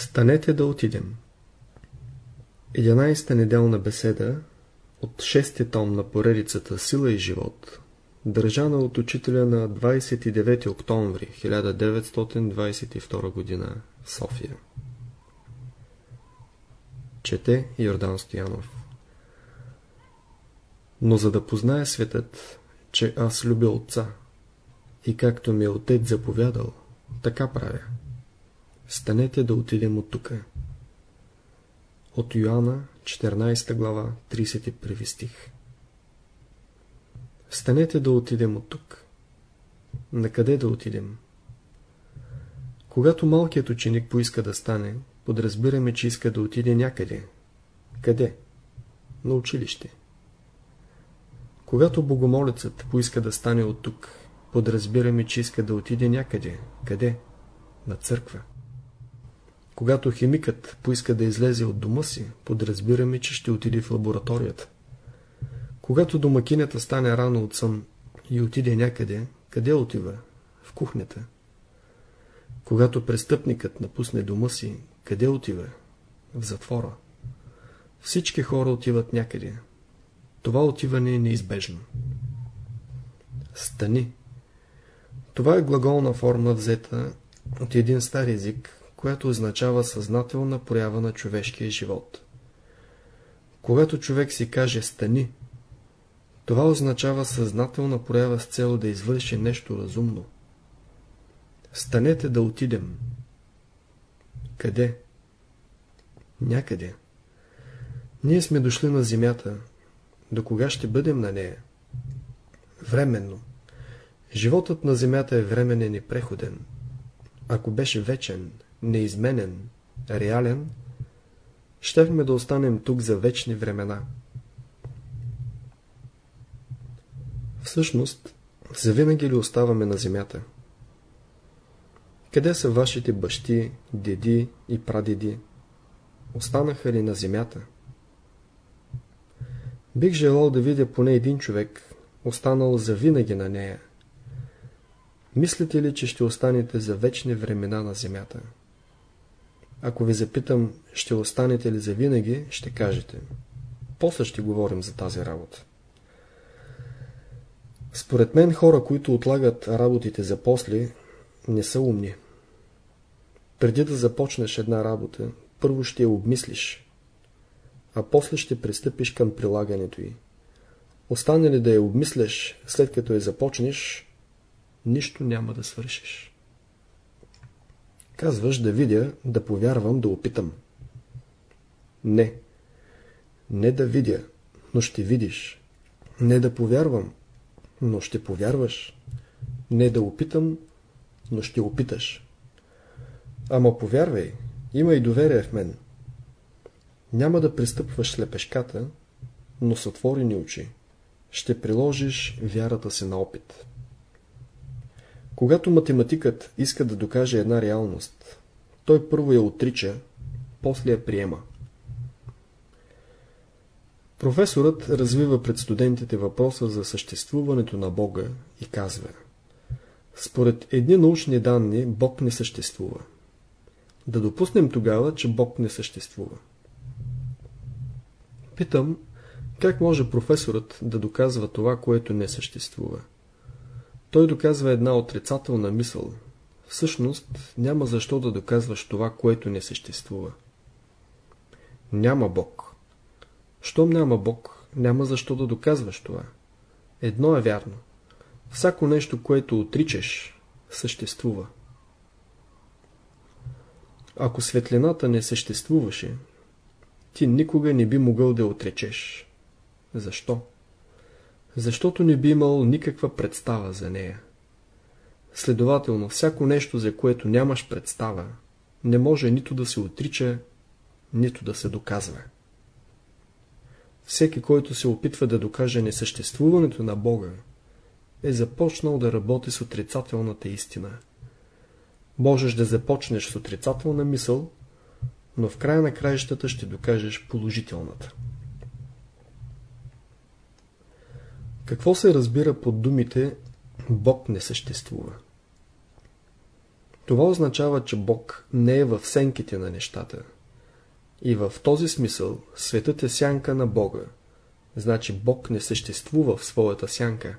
Станете да отидем. 11-та неделна беседа от 6 том на поредицата Сила и живот, държана от учителя на 29 октомври 1922 г. в София. Чете Йордан Стоянов Но за да познае светът, че аз любя Отца, и както ми е Отец заповядал, така правя. Станете да отидем от тука. От Йоанна, 14 глава, 31 стих. Станете да отидем от тук. На къде да отидем? Когато малкият ученик поиска да стане, подразбираме, че иска да отиде някъде. Къде? На училище. Когато богомолецът поиска да стане от тук, подразбираме, че иска да отиде някъде. Къде? На църква. Когато химикът поиска да излезе от дома си, подразбираме, че ще отиде в лабораторията. Когато домакинята стане рано от сън и отиде някъде, къде отива? В кухнята. Когато престъпникът напусне дома си, къде отива? В затвора. Всички хора отиват някъде. Това отиване е неизбежно. Стани. Това е глаголна форма взета от един стар език, която означава съзнателна проява на човешкия живот. Когато човек си каже стани, това означава съзнателна проява с цел да извърши нещо разумно. Станете да отидем. Къде? Някъде. Ние сме дошли на земята. До кога ще бъдем на нея? Временно. Животът на земята е временен и преходен. Ако беше вечен, неизменен, реален, щехме да останем тук за вечни времена. Всъщност, завинаги ли оставаме на земята? Къде са вашите бащи, деди и прадеди? Останаха ли на земята? Бих желал да видя поне един човек, останал завинаги на нея. Мислите ли, че ще останете за вечни времена на земята? Ако ви запитам, ще останете ли за винаги, ще кажете. После ще говорим за тази работа. Според мен хора, които отлагат работите за после, не са умни. Преди да започнеш една работа, първо ще я обмислиш, а после ще пристъпиш към прилагането й. Остане ли да я обмисляш, след като я започнеш, нищо няма да свършиш. Казваш да видя, да повярвам, да опитам. Не. Не да видя, но ще видиш. Не да повярвам, но ще повярваш. Не да опитам, но ще опиташ. Ама повярвай, има и доверие в мен. Няма да пристъпваш слепешката, но с отворени очи. Ще приложиш вярата си на опит. Когато математикът иска да докаже една реалност, той първо я отрича, после я приема. Професорът развива пред студентите въпроса за съществуването на Бога и казва Според едни научни данни Бог не съществува. Да допуснем тогава, че Бог не съществува. Питам, как може професорът да доказва това, което не съществува? Той доказва една отрицателна мисъл. Всъщност няма защо да доказваш това, което не съществува. Няма Бог. Щом няма Бог, няма защо да доказваш това. Едно е вярно. Всяко нещо, което отричаш, съществува. Ако светлината не съществуваше, ти никога не би могъл да отречеш. Защо? Защото не би имал никаква представа за нея. Следователно, всяко нещо, за което нямаш представа, не може нито да се отрича, нито да се доказва. Всеки, който се опитва да докаже несъществуването на Бога, е започнал да работи с отрицателната истина. Можеш да започнеш с отрицателна мисъл, но в края на краищата ще докажеш положителната. Какво се разбира под думите Бог не съществува? Това означава, че Бог не е в сенките на нещата. И в този смисъл светът е сянка на Бога. Значи Бог не съществува в своята сянка.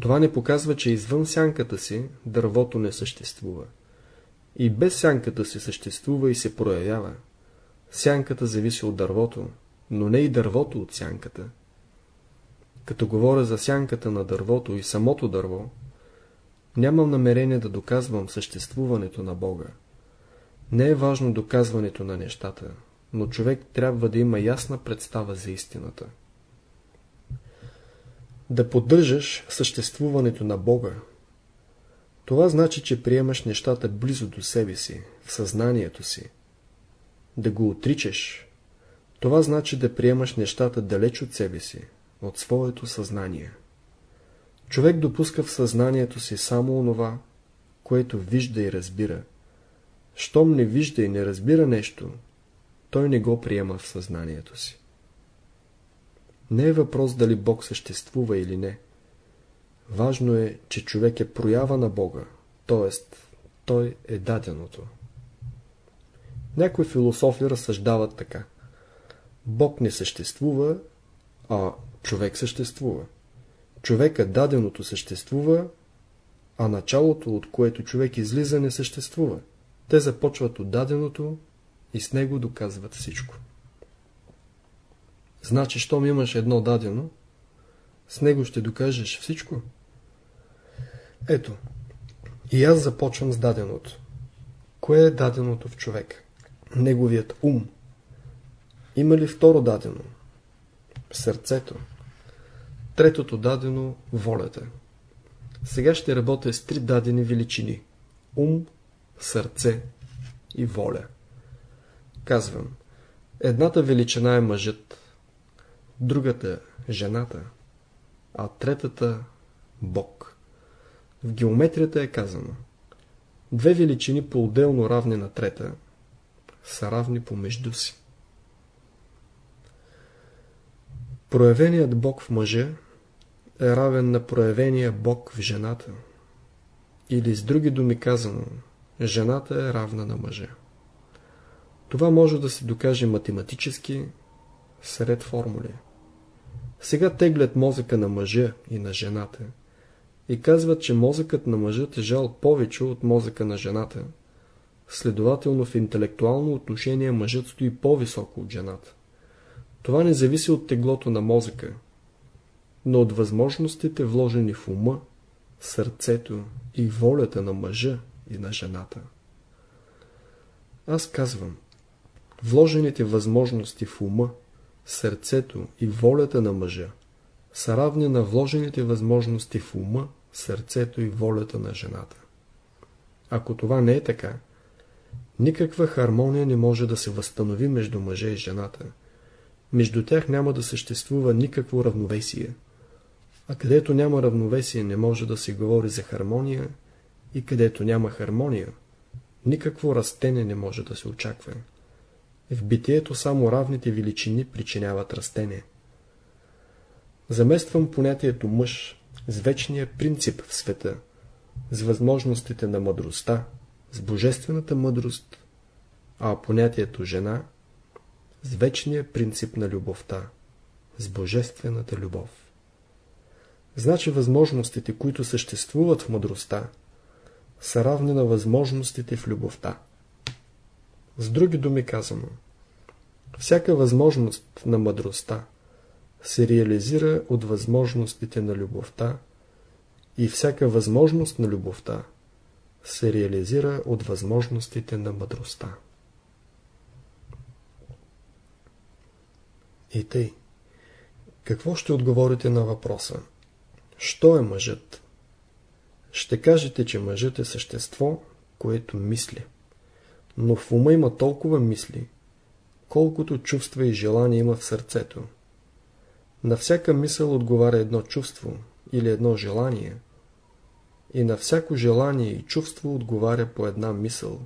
Това не показва, че извън сянката си дървото не съществува. И без сянката си съществува и се проявява. Сянката зависи от дървото, но не и дървото от сянката. Като говоря за сянката на дървото и самото дърво, нямам намерение да доказвам съществуването на Бога. Не е важно доказването на нещата, но човек трябва да има ясна представа за истината. Да поддържаш съществуването на Бога, това значи, че приемаш нещата близо до себе си, в съзнанието си. Да го отричаш, това значи да приемаш нещата далеч от себе си, от своето съзнание. Човек допуска в съзнанието си само онова, което вижда и разбира. Щом не вижда и не разбира нещо, той не го приема в съзнанието си. Не е въпрос дали Бог съществува или не. Важно е, че човек е проява на Бога, т.е. той е даденото. Някои философи разсъждават така. Бог не съществува, а човек съществува. Човека даденото съществува, а началото, от което човек излиза, не съществува. Те започват от даденото и с него доказват всичко. Значи, щом имаш едно дадено, с него ще докажеш всичко. Ето, и аз започвам с даденото. Кое е даденото в човек? Неговият ум. Има ли второ дадено? Сърцето. Третото дадено – волята. Сега ще работя с три дадени величини – ум, сърце и воля. Казвам, едната величина е мъжът, другата – жената, а третата – Бог. В геометрията е казано Две величини по-отделно равни на трета са равни помежду си. Проявеният Бог в мъжа е равен на проявения Бог в жената. Или с други думи казано, жената е равна на мъжа. Това може да се докаже математически сред формули. Сега теглят мозъка на мъжа и на жената и казват, че мозъкът на мъжа тежал повече от мозъка на жената. Следователно в интелектуално отношение мъжът стои по-високо от жената. Това не зависи от теглото на мозъка, но от възможностите вложени в ума, сърцето и волята на мъжа и на жената. Аз казвам, вложените възможности в ума, сърцето и волята на мъжа са равни на вложените възможности в ума, сърцето и волята на жената. Ако това не е така, никаква хармония не може да се възстанови между мъжа и жената. Между тях няма да съществува никакво равновесие. А където няма равновесие, не може да се говори за хармония и където няма хармония, никакво растение не може да се очаква. В битието само равните величини причиняват растение. Замествам понятието мъж с вечния принцип в света, с възможностите на мъдростта, с божествената мъдрост, а понятието жена с вечния принцип на любовта, с божествената любов. Значи възможностите, които съществуват в мъдростта, са равни на възможностите в любовта. С други думи казано, всяка възможност на мъдростта се реализира от възможностите на любовта и всяка възможност на любовта се реализира от възможностите на мъдростта. И тъй. Какво ще отговорите на въпроса? Що е мъжът? Ще кажете, че мъжът е същество, което мисли. Но в ума има толкова мисли, колкото чувства и желания има в сърцето. На всяка мисъл отговаря едно чувство или едно желание. И на всяко желание и чувство отговаря по една мисъл.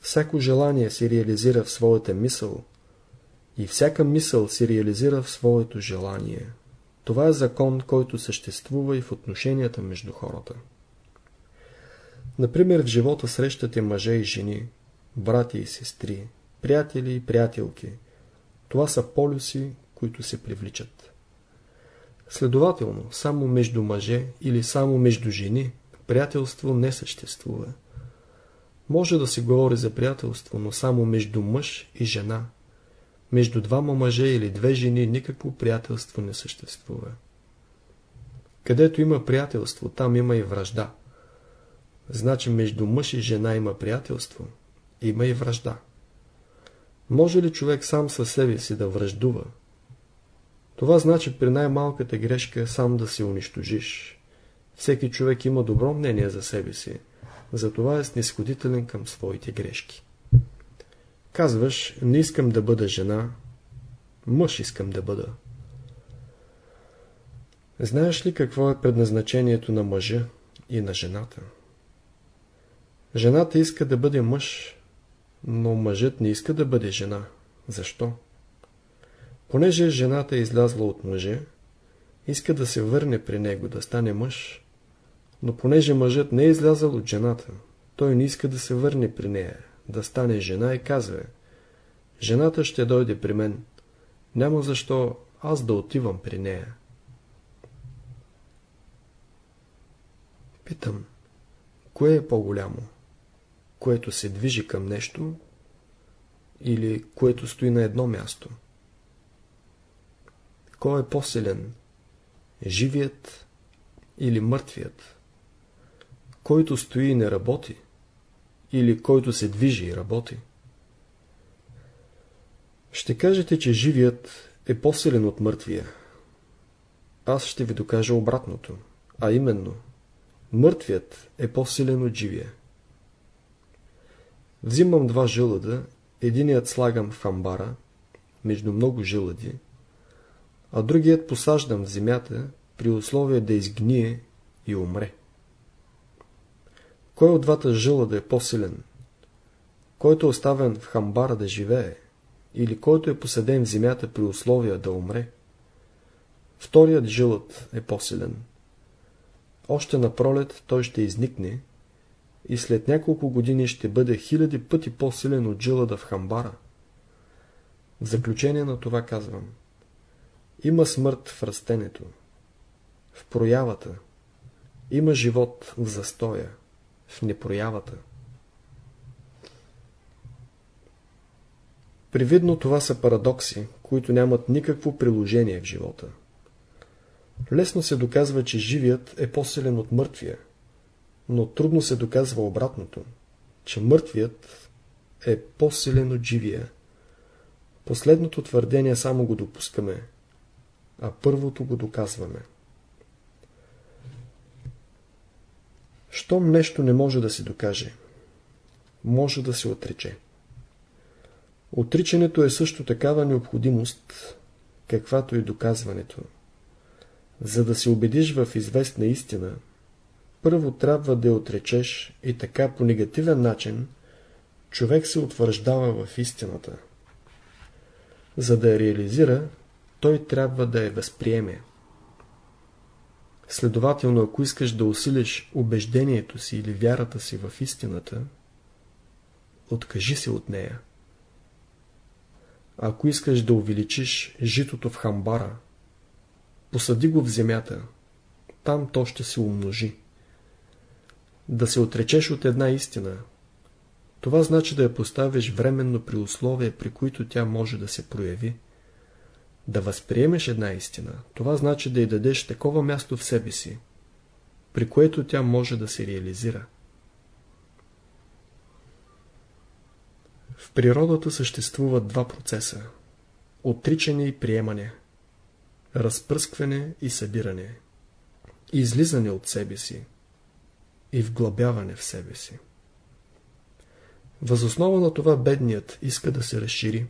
Всяко желание се реализира в своята мисъл и всяка мисъл се реализира в своето желание. Това е закон, който съществува и в отношенията между хората. Например, в живота срещате мъже и жени, брати и сестри, приятели и приятелки. Това са полюси, които се привличат. Следователно, само между мъже или само между жени приятелство не съществува. Може да се говори за приятелство, но само между мъж и жена. Между двама мъже или две жени никакво приятелство не съществува. Където има приятелство, там има и вражда. Значи между мъж и жена има приятелство, има и вражда. Може ли човек сам със себе си да връждува? Това значи при най-малката грешка сам да се унищожиш. Всеки човек има добро мнение за себе си, затова е снисходителен към своите грешки. Казваш, не искам да бъда жена, мъж искам да бъда. Знаеш ли какво е предназначението на мъжа и на жената? Жената иска да бъде мъж, но мъжът не иска да бъде жена. Защо? Понеже жената е излязла от мъжа, иска да се върне при него, да стане мъж, но понеже мъжът не е излязъл от жената, той не иска да се върне при нея, да стане жена и казва Жената ще дойде при мен. Няма защо аз да отивам при нея. Питам, кое е по-голямо? Което се движи към нещо или което стои на едно място? Кой е по-силен? Живият или мъртвият? Който стои и не работи? Или който се движи и работи? Ще кажете, че живият е по-силен от мъртвия. Аз ще ви докажа обратното, а именно, мъртвият е по-силен от живия. Взимам два жилада, единият слагам в амбара, между много жилади, а другият посаждам в земята при условие да изгние и умре. Кой от двата жилада е по-силен? Който е оставен в хамбара да живее или който е посаден в земята при условия да умре? Вторият жилът е по-силен. Още на пролет той ще изникне и след няколко години ще бъде хиляди пъти по-силен от жилада в хамбара. В заключение на това казвам. Има смърт в растенето, в проявата, има живот в застоя, в непроявата. Привидно това са парадокси, които нямат никакво приложение в живота. Лесно се доказва, че живият е по-силен от мъртвия, но трудно се доказва обратното, че мъртвият е по-силен от живия. Последното твърдение само го допускаме, а първото го доказваме. Щом нещо не може да се докаже, може да се отрече. Отричането е също такава необходимост, каквато и доказването. За да се убедиш в известна истина, първо трябва да я отречеш и така по негативен начин човек се утвърждава в истината. За да я реализира, той трябва да я възприеме. Следователно, ако искаш да усилиш убеждението си или вярата си в истината, откажи се от нея. Ако искаш да увеличиш житото в хамбара, посади го в земята, там то ще се умножи. Да се отречеш от една истина, това значи да я поставиш временно при условия, при които тя може да се прояви. Да възприемеш една истина, това значи да й дадеш такова място в себе си, при което тя може да се реализира. В природата съществуват два процеса – отричане и приемане, разпръскване и събиране, излизане от себе си и вглъбяване в себе си. Възоснова на това бедният иска да се разшири,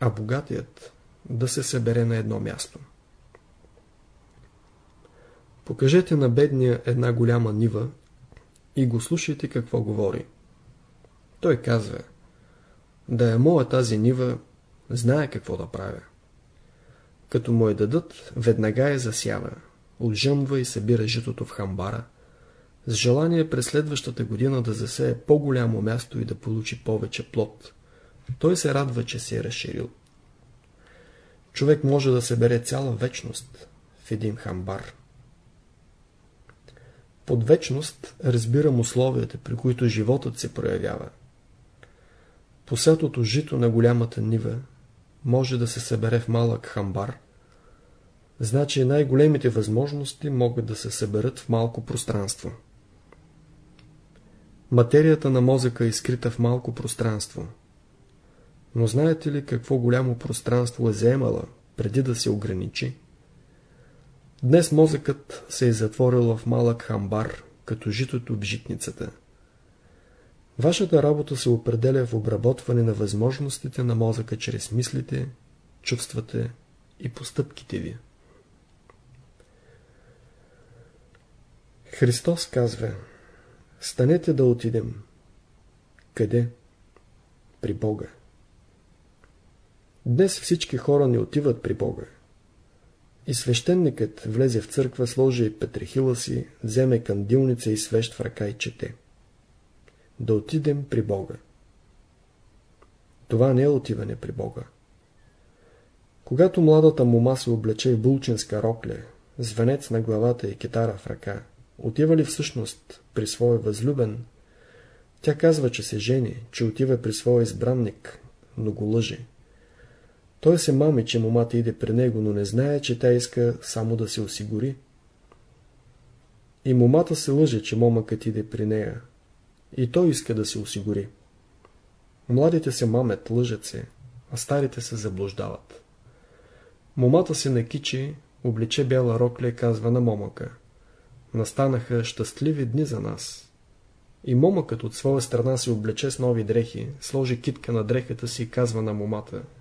а богатият да се събере на едно място. Покажете на бедния една голяма нива и го слушайте какво говори. Той казва, да е моя тази нива, знае какво да правя. Като му я дадат, веднага я засява, отжъмва и събира житото в хамбара, с желание през следващата година да засее по-голямо място и да получи повече плод. Той се радва, че се е разширил. Човек може да събере цяла вечност в един хамбар. Под вечност разбирам условията, при които животът се проявява. Посетото жито на голямата нива може да се събере в малък хамбар. Значи най-големите възможности могат да се съберат в малко пространство. Материята на мозъка е скрита в малко пространство. Но знаете ли какво голямо пространство е заемала, преди да се ограничи? Днес мозъкът се е затворил в малък хамбар, като житото в житницата. Вашата работа се определя в обработване на възможностите на мозъка чрез мислите, чувствата и постъпките ви. Христос казва Станете да отидем. Къде? При Бога. Днес всички хора не отиват при Бога. И свещеникът влезе в църква, сложи петрехила си, вземе кандилница и свещ в ръка и чете. Да отидем при Бога. Това не е отиване при Бога. Когато младата мума се облече в булчинска рокля, с венец на главата и китара в ръка, отива ли всъщност при своя възлюбен, тя казва, че се жени, че отива при своя избранник, но го лъже. Той се мами, че момата иде при него, но не знае, че тя иска само да се осигури. И момата се лъже, че момъкът иде при нея. И той иска да се осигури. Младите се мамят, лъжат се, а старите се заблуждават. Момата се накичи, обличе бяла рокля и казва на момъка. Настанаха щастливи дни за нас. И момъкът от своя страна се облече с нови дрехи, сложи китка на дрехата си и казва на момата –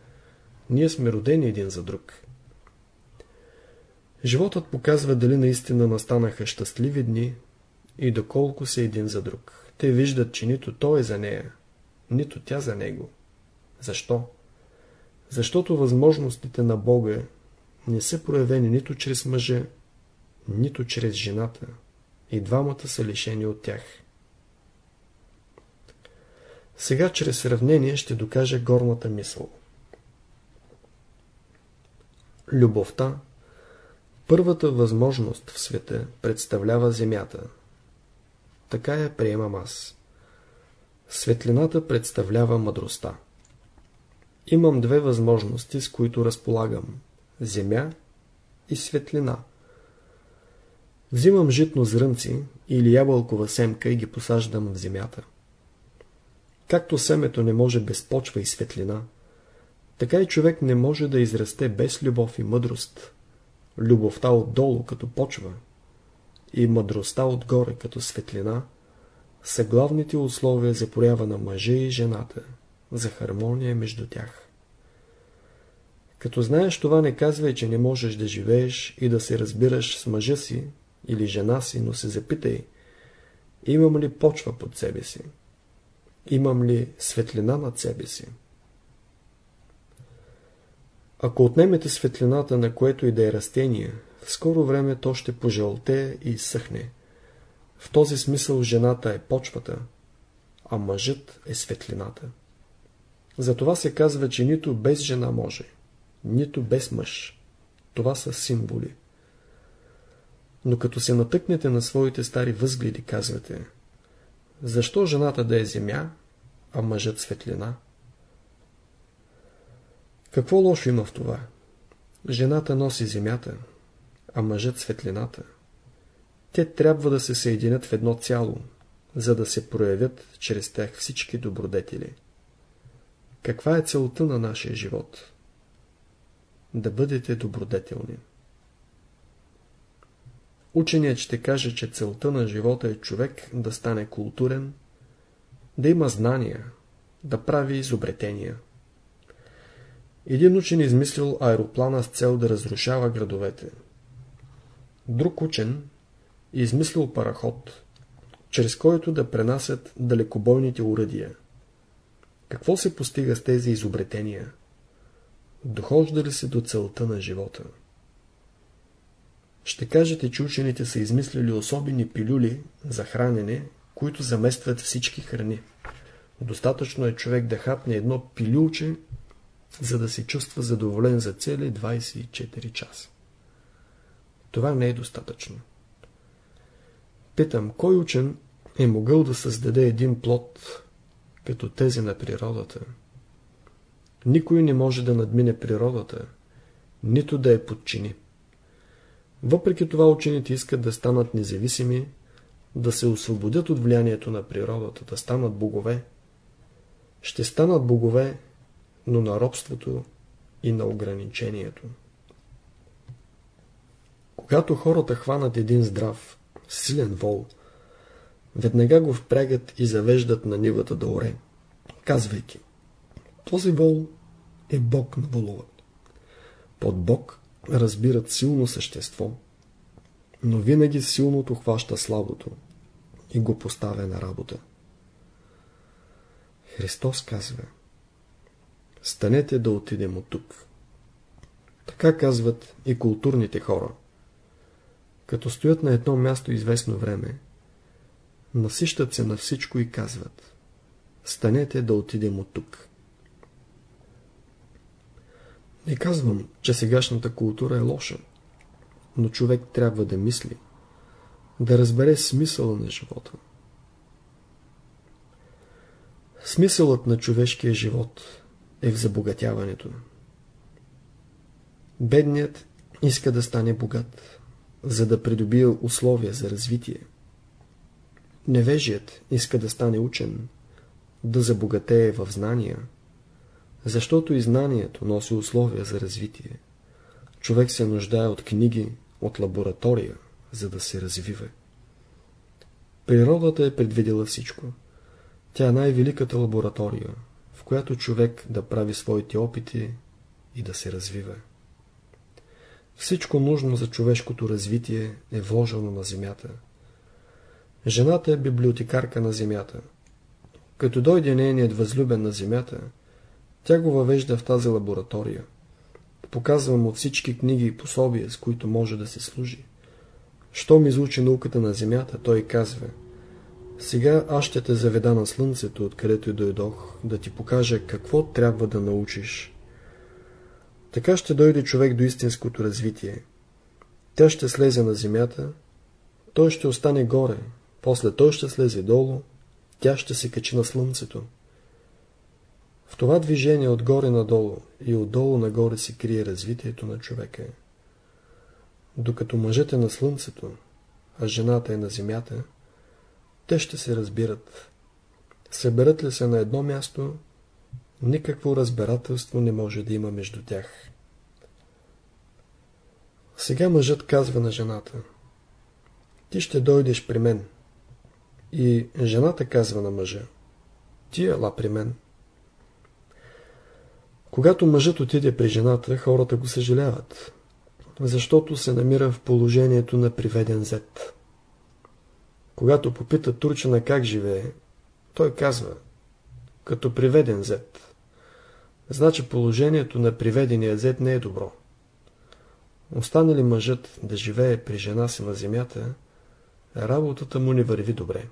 ние сме родени един за друг. Животът показва дали наистина настанаха щастливи дни и доколко са един за друг. Те виждат, че нито той е за нея, нито тя за него. Защо? Защото възможностите на Бога не са проявени нито чрез мъжа, нито чрез жената. И двамата са лишени от тях. Сега чрез сравнение ще докажа горната мисъл. Любовта, първата възможност в света, представлява Земята. Така я приемам аз. Светлината представлява мъдростта. Имам две възможности, с които разполагам. Земя и светлина. Взимам житно зрънци или ябълкова семка и ги посаждам в земята. Както семето не може без почва и светлина, така и човек не може да израсте без любов и мъдрост. Любовта отдолу като почва и мъдростта отгоре като светлина са главните условия за проява на мъжа и жената, за хармония между тях. Като знаеш това, не казвай, че не можеш да живееш и да се разбираш с мъжа си или жена си, но се запитай, имам ли почва под себе си? Имам ли светлина над себе си? Ако отнемете светлината на което и да е растение, в скоро време то ще пожълте и съхне. В този смисъл жената е почвата, а мъжът е светлината. Затова се казва, че нито без жена може, нито без мъж. Това са символи. Но като се натъкнете на своите стари възгледи, казвате, защо жената да е земя, а мъжът светлина? Какво лошо има в това? Жената носи земята, а мъжът светлината. Те трябва да се съединят в едно цяло, за да се проявят чрез тях всички добродетели. Каква е целта на нашия живот? Да бъдете добродетелни. Ученият ще каже, че целта на живота е човек да стане културен, да има знания, да прави изобретения. Един учен измислил аероплана с цел да разрушава градовете. Друг учен измислил параход, чрез който да пренасят далекобойните уръдия. Какво се постига с тези изобретения? Дохожда ли се до целта на живота? Ще кажете, че учените са измислили особени пилюли за хранене, които заместват всички храни. Достатъчно е човек да хапне едно пилюлче, за да се чувства задоволен за цели 24 часа. Това не е достатъчно. Питам, кой учен е могъл да създаде един плод, като тези на природата? Никой не може да надмине природата, нито да я подчини. Въпреки това учените искат да станат независими, да се освободят от влиянието на природата, да станат богове. Ще станат богове, но на робството и на ограничението. Когато хората хванат един здрав, силен вол, веднага го впрягат и завеждат на нивата да оре, казвайки Този вол е бог на волова. Под бог разбират силно същество, но винаги силното хваща слабото и го поставя на работа. Христос казва Станете да отидем от тук. Така казват и културните хора. Като стоят на едно място известно време, насищат се на всичко и казват Станете да отидем от тук. Не казвам, че сегашната култура е лоша, но човек трябва да мисли, да разбере смисъла на живота. Смисълът на човешкия живот е в забогатяването. Бедният иска да стане богат, за да придобие условия за развитие. Невежият иска да стане учен, да забогатее в знания, защото и знанието носи условия за развитие. Човек се нуждае от книги, от лаборатория, за да се развива. Природата е предвидела всичко. Тя е най-великата лаборатория, която човек да прави своите опити и да се развива. Всичко нужно за човешкото развитие е вложено на земята. Жената е библиотекарка на земята. Като дойде нейният възлюбен на земята, тя го въвежда в тази лаборатория. Показва му всички книги и пособия, с които може да се служи. Щом изучи науката на земята, той казва Сега аз ще те заведа на слънцето, откъдето и дойдох, да ти покажа какво трябва да научиш. Така ще дойде човек до истинското развитие. Тя ще слезе на земята, той ще остане горе, после той ще слезе долу, тя ще се качи на слънцето. В това движение отгоре надолу и отдолу нагоре се крие развитието на човека. Докато мъжът е на слънцето, а жената е на земята, те ще се разбират. Съберат ли се на едно място, никакво разбирателство не може да има между тях. Сега мъжът казва на жената, ти ще дойдеш при мен. И жената казва на мъжа, ти ела при мен. Когато мъжът отиде при жената, хората го съжаляват, защото се намира в положението на приведен зет. Когато попита турчина как живее, той казва, като приведен зет. Значи положението на приведения зет не е добро. Остане ли мъжът да живее при жена си на земята, работата му не върви добре.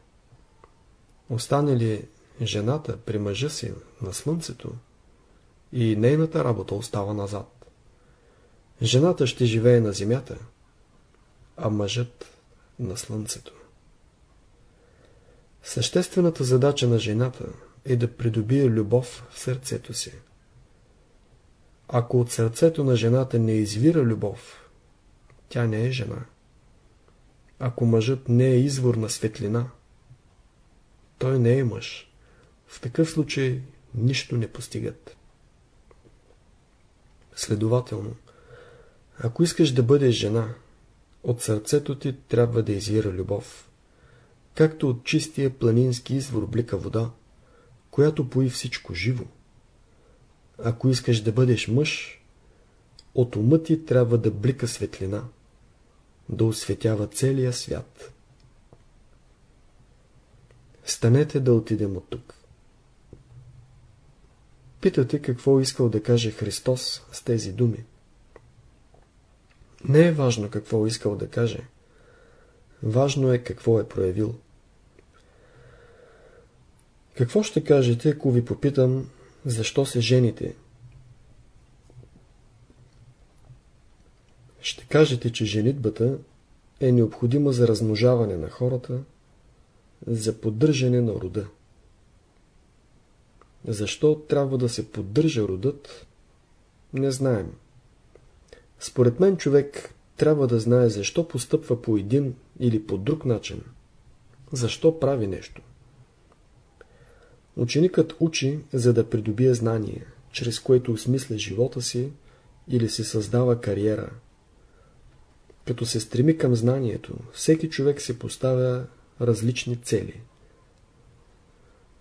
Остане ли жената при мъжа си на слънцето, и нейната работа остава назад. Жената ще живее на земята, а мъжът на слънцето. Съществената задача на жената е да придобие любов в сърцето си. Ако от сърцето на жената не извира любов, тя не е жена. Ако мъжът не е извор на светлина, той не е мъж. В такъв случай нищо не постигат. Следователно, ако искаш да бъдеш жена, от сърцето ти трябва да извира любов. Както от чистия планински извор блика вода, която пои всичко живо. Ако искаш да бъдеш мъж, от ума ти трябва да блика светлина, да осветява целия свят. Станете да отидем от тук. Питате какво искал да каже Христос с тези думи. Не е важно какво искал да каже. Важно е какво е проявил. Какво ще кажете, ако ви попитам, защо се жените? Ще кажете, че женитбата е необходима за размножаване на хората, за поддържане на рода. Защо трябва да се поддържа родът, не знаем. Според мен човек трябва да знае защо постъпва по един или по друг начин. Защо прави нещо. Ученикът учи, за да придобие знание, чрез което осмисля живота си или си създава кариера. Като се стреми към знанието, всеки човек се поставя различни цели.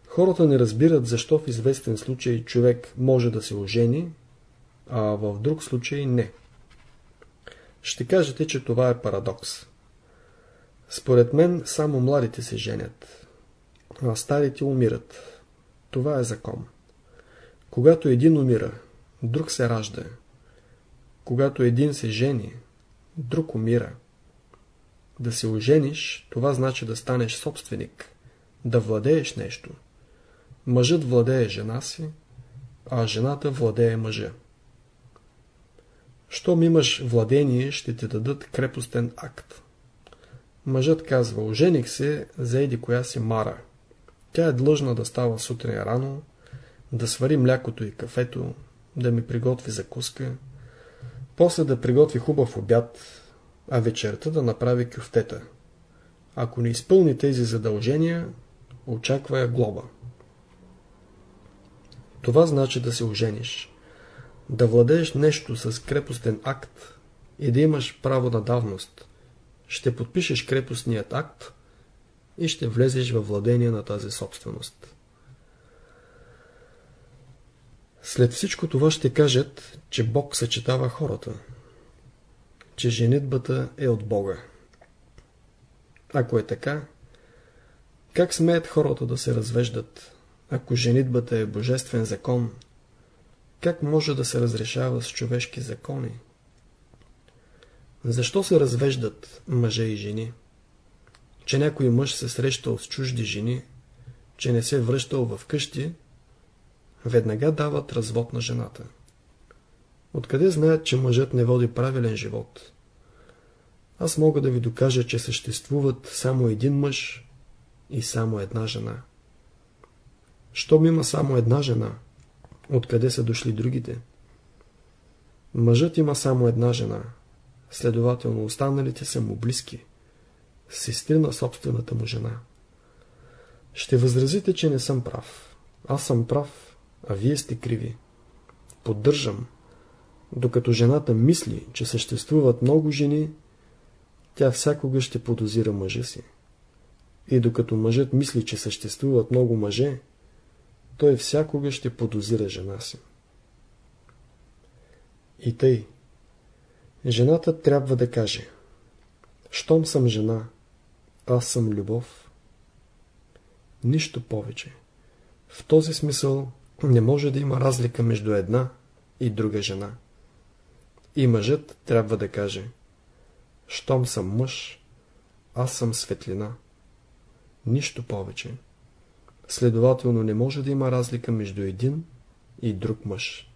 Хората не разбират защо в известен случай човек може да се ожени, а в друг случай не. Ще кажете, че това е парадокс. Според мен само младите се женят, а старите умират. Това е закон. Когато един умира, друг се ражда. Когато един се жени, друг умира. Да се ожениш, това значи да станеш собственик, да владееш нещо. Мъжът владее жена си, а жената владее мъжа. Щом имаш владение, ще ти дадат крепостен акт. Мъжът казва, ожених се за еди коя си Мара. Тя е длъжна да става сутрин рано, да свари млякото и кафето, да ми приготви закуска, после да приготви хубав обяд, а вечерта да направи кюфтета. Ако не изпълни тези задължения, очаква я глоба. Това значи да се ожениш. Да владееш нещо с крепостен акт и да имаш право на давност. Ще подпишеш крепостният акт и ще влезеш във владение на тази собственост. След всичко това ще кажат, че Бог съчетава хората, че женитбата е от Бога. Ако е така, как смеят хората да се развеждат, ако женитбата е божествен закон, как може да се разрешава с човешки закони? Защо се развеждат мъже и жени? Че някой мъж се срещал с чужди жени, че не се връщал в къщи, веднага дават развод на жената. Откъде знаят, че мъжът не води правилен живот? Аз мога да ви докажа, че съществуват само един мъж и само една жена. Щом има само една жена, откъде са дошли другите? Мъжът има само една жена, следователно останалите са му близки, сестри на собствената му жена. Ще възразите, че не съм прав. Аз съм прав, а вие сте криви. Поддържам. Докато жената мисли, че съществуват много жени, тя всякога ще подозира мъжа си. И докато мъжът мисли, че съществуват много мъже, той всякога ще подозира жена си. И тъй. Жената трябва да каже Щом съм жена, аз съм любов. Нищо повече. В този смисъл не може да има разлика между една и друга жена. И мъжът трябва да каже Щом съм мъж, аз съм светлина. Нищо повече. Следователно не може да има разлика между един и друг мъж.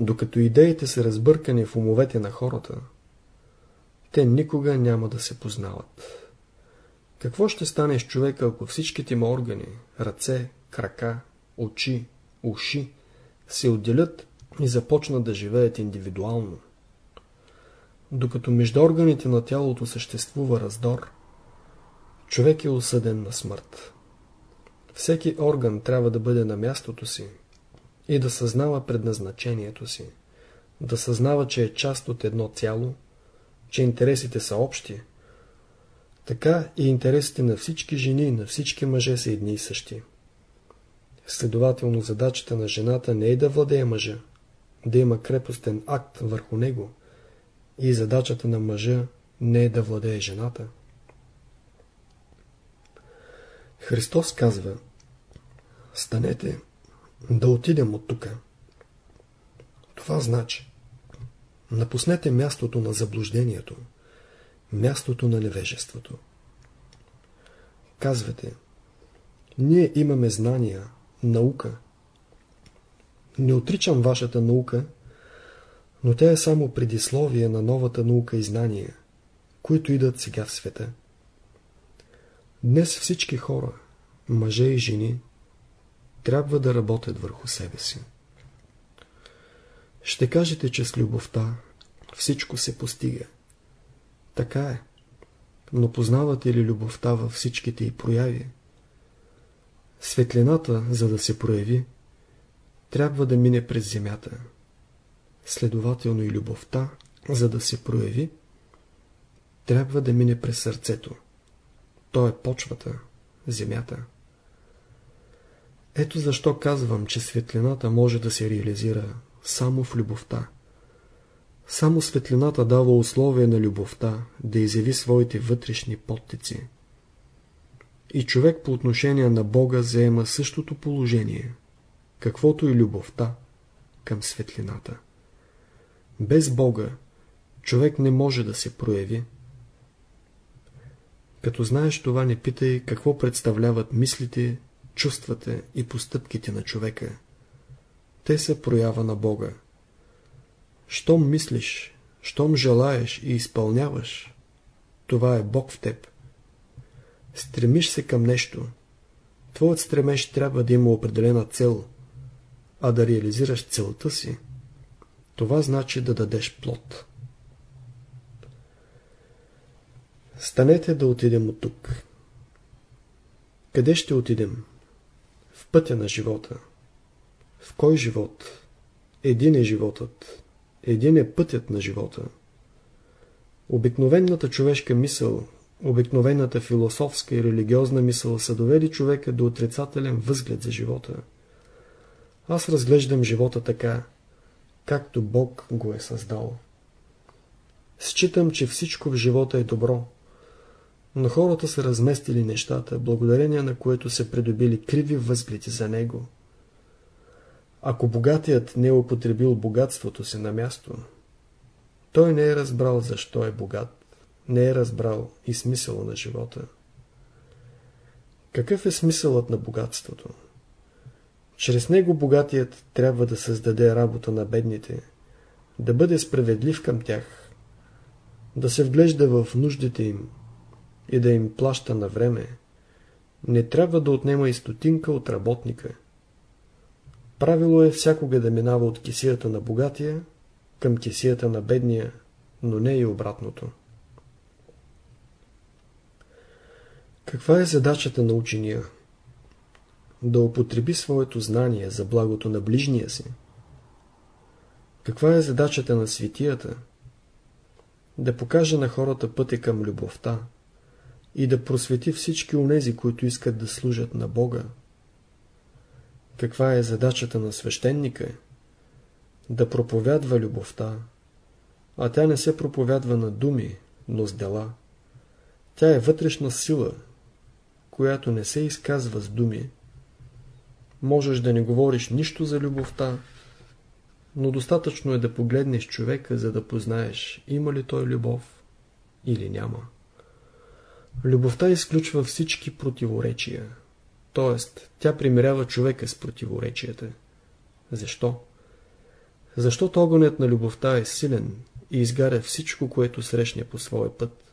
Докато идеите са разбъркани в умовете на хората, те никога няма да се познават. Какво ще стане с човека, ако всичките му органи, ръце, крака, очи, уши, се отделят и започнат да живеят индивидуално? Докато между органите на тялото съществува раздор, човек е осъден на смърт. Всеки орган трябва да бъде на мястото си и да съзнава предназначението си, да съзнава, че е част от едно цяло, че интересите са общи. Така и интересите на всички жени и на всички мъже са едни и същи. Следователно задачата на жената не е да владее мъжа, да има крепостен акт върху него – и задачата на мъжа не е да владее жената. Христос казва Станете да отидем от тука. Това значи Напуснете мястото на заблуждението, мястото на невежеството. Казвате, ние имаме знания, наука. Не отричам вашата наука, но тя е само предисловие на новата наука и знания, които идат сега в света. Днес всички хора, мъже и жени, трябва да работят върху себе си. Ще кажете, че с любовта всичко се постига. Така е. Но познавате ли любовта във всичките й прояви? Светлината, за да се прояви, трябва да мине през земята. Следователно и любовта, за да се прояви, трябва да мине през сърцето. То е почвата, земята. Ето защо казвам, че светлината може да се реализира само в любовта. Само светлината дава условие на любовта да изяви своите вътрешни подтици. И човек по отношение на Бога заема същото положение, каквото и любовта към светлината. Без Бога човек не може да се прояви. Като знаеш това, не питай какво представляват мислите, чувствата и постъпките на човека. Те са проява на Бога. Щом мислиш, щом желаеш и изпълняваш, това е Бог в теб. Стремиш се към нещо. Твоят стремеж трябва да има определена цел, а да реализираш целта си, това значи да дадеш плод. Станете да отидем от тук. Къде ще отидем? В пътя на живота. В кой живот? Един е животът. Един е пътят на живота. Обикновената човешка мисъл, обикновената философска и религиозна мисъл са довели човека до отрицателен възглед за живота. Аз разглеждам живота така, както Бог го е създал. Считам, че всичко в живота е добро, но хората са разместили нещата, благодарение на което са придобили криви възгледи за него. Ако богатият не е употребил богатството си на място, той не е разбрал защо е богат, не е разбрал и смисъла на живота. Какъв е смисълът на богатството? Чрез него богатият трябва да създаде работа на бедните, да бъде справедлив към тях, да се вглежда в нуждите им и да им плаща на време. Не трябва да отнема и стотинка от работника. Правило е всякога да минава от кисията на богатия към кисията на бедния, но не и обратното. Каква е задачата на учения? Да употреби своето знание за благото на ближния си. Каква е задачата на светията? Да покаже на хората пътя към любовта и да просвети всички онези, които искат да служат на Бога. Каква е задачата на свещеника? Да проповядва любовта, а тя не се проповядва на думи, но с дела. Тя е вътрешна сила, която не се изказва с думи. Можеш да не говориш нищо за любовта, но достатъчно е да погледнеш човека, за да познаеш има ли той любов или няма. Любовта изключва всички противоречия. Т.е. тя примирява човека с противоречията. Защо? Защото огънят на любовта е силен и изгаря всичко, което срещне по своя път.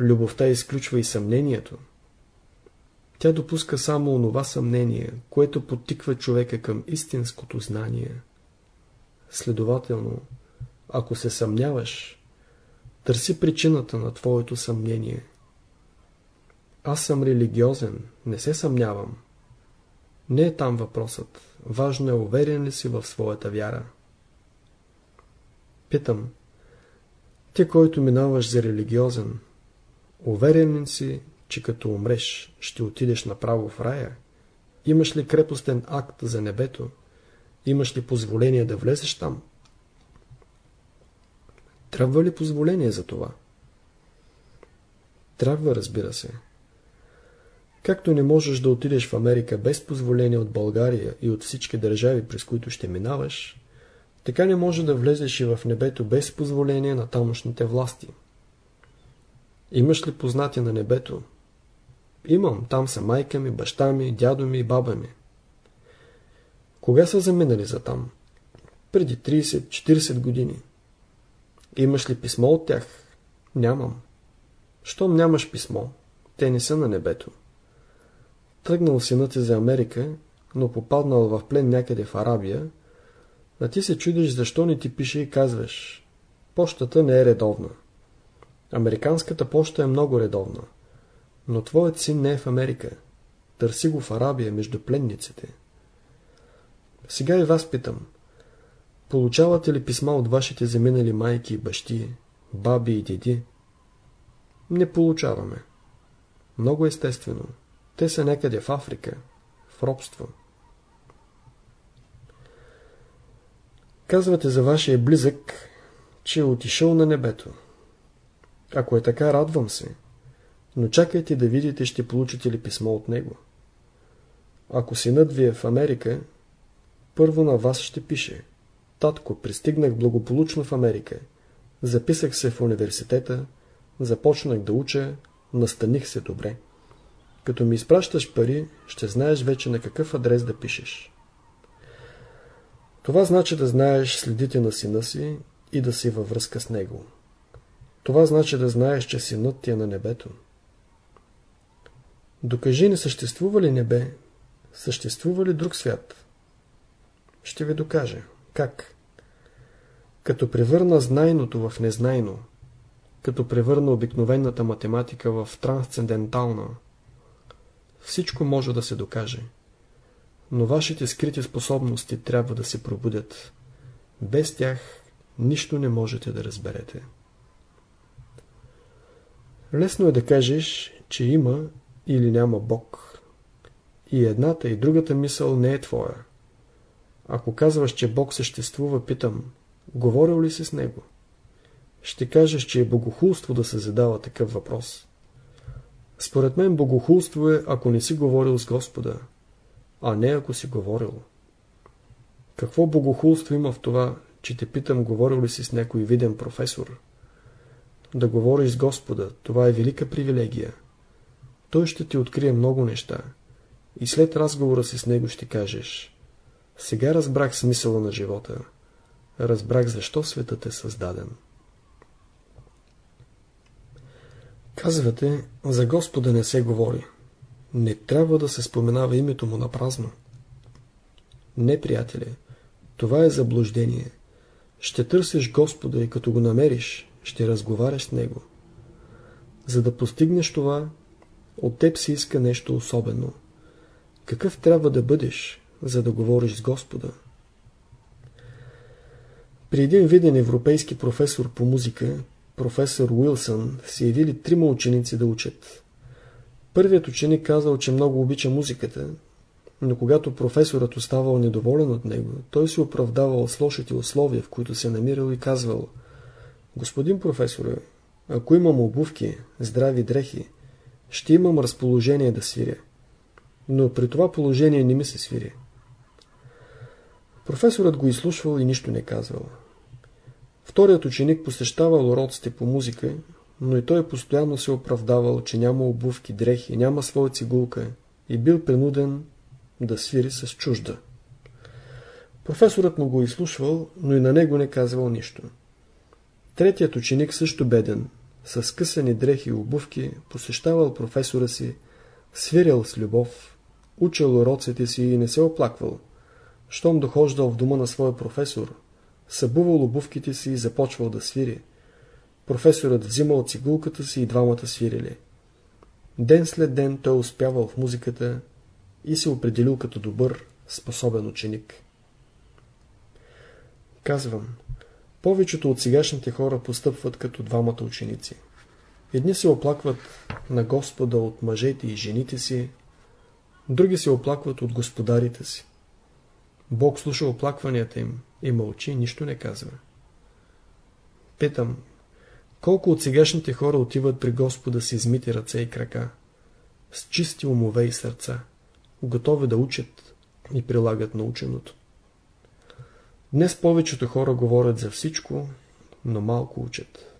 Любовта изключва и съмнението. Тя допуска само онова съмнение, което подтиква човека към истинското знание. Следователно, ако се съмняваш, търси причината на твоето съмнение. Аз съм религиозен, не се съмнявам. Не е там въпросът. Важно е уверен ли си в своята вяра. Питам. Ти, който минаваш за религиозен, уверен ли си, че като умреш, ще отидеш направо в рая? Имаш ли крепостен акт за небето? Имаш ли позволение да влезеш там? Трябва ли позволение за това? Трябва, разбира се. Както не можеш да отидеш в Америка без позволение от България и от всички държави, през които ще минаваш, Така не може да влезеш и в небето без позволение на тамошните власти. Имаш ли познати на небето? Имам, там са майка ми, баща ми, дядо ми и баба ми. Кога са заминали за там? Преди 30-40 години. Имаш ли писмо от тях? Нямам. Щом нямаш писмо, те не са на небето. Тръгнал синът ти за Америка, но попаднал в плен някъде в Арабия, а ти се чудиш защо не ти пише и казваш Пощата не е редовна. Американската поща е много редовна. Но твоят син не е в Америка. Търси го в Арабия между пленниците. Сега и вас питам. Получавате ли писма от вашите заминали майки и бащи, баби и деди? Не получаваме. Много естествено. Те са някъде в Африка, в робство. Казвате за вашия близък, че е отишъл на небето. Ако е така, радвам се. Но чакайте да видите, ще получите ли писмо от него. Ако синът ви е в Америка, първо на вас ще пише. Татко, пристигнах благополучно в Америка. Записах се в университета, започнах да уча, настаних се добре. Като ми изпращаш пари, ще знаеш вече на какъв адрес да пишеш. Това значи да знаеш следите на сина си и да си във връзка с него. Това значи да знаеш, че синът ти е на небето. Докажи не съществува ли небе, съществува ли друг свят? Ще ви докажа. Как? Като превърна знайното в незнайно, като превърна обикновената математика в трансцендентална, всичко може да се докаже. Но вашите скрити способности трябва да се пробудят. Без тях нищо не можете да разберете. Лесно е да кажеш, че има или няма Бог. И едната и другата мисъл не е твоя. Ако казваш, че Бог съществува, питам, говорил ли си с Него? Ще кажеш, че е богохулство да се задава такъв въпрос. Според мен богохулство е, ако не си говорил с Господа, а не ако си говорил. Какво богохулство има в това, че те питам, говорил ли си с някой виден професор? Да говориш с Господа, това е велика привилегия. Той ще ти открие много неща. И след разговора си с него ще кажеш Сега разбрах смисъла на живота. Разбрах защо светът е създаден. Казвате, за Господа не се говори. Не трябва да се споменава името му на празно. Не, приятеле, това е заблуждение. Ще търсиш Господа и като го намериш, ще разговаряш с Него. За да постигнеш това, от теб се иска нещо особено. Какъв трябва да бъдеш, за да говориш с Господа? При един виден европейски професор по музика, професор Уилсън, се явили трима ученици да учат. Първият ученик казал, че много обича музиката, но когато професорът оставал недоволен от него, той се оправдавал с лошите условия, в които се намирал и казвал Господин професоре, ако имам обувки, здрави дрехи, ще имам разположение да свиря. Но при това положение не ми се свири. Професорът го изслушвал и нищо не казвал. Вторият ученик посещавал уроците по музика, но и той постоянно се оправдавал, че няма обувки, дрехи, няма своя цигулка и бил принуден да свири с чужда. Професорът му го изслушвал, но и на него не казвал нищо. Третият ученик също беден, с късани дрехи и обувки, посещавал професора си, свирял с любов, учил уроците си и не се оплаквал. Щом дохождал в дома на своя професор, събувал обувките си и започвал да свири. Професорът взимал цигулката си и двамата свирили. Ден след ден той успявал в музиката и се определил като добър, способен ученик. Казвам, повечето от сегашните хора постъпват като двамата ученици. Едни се оплакват на Господа от мъжете и жените си, други се оплакват от господарите си. Бог слуша оплакванията им и мълчи нищо не казва. Питам, колко от сегашните хора отиват при Господа с измити ръце и крака, с чисти умове и сърца, готови да учат и прилагат наученото? Днес повечето хора говорят за всичко, но малко учат.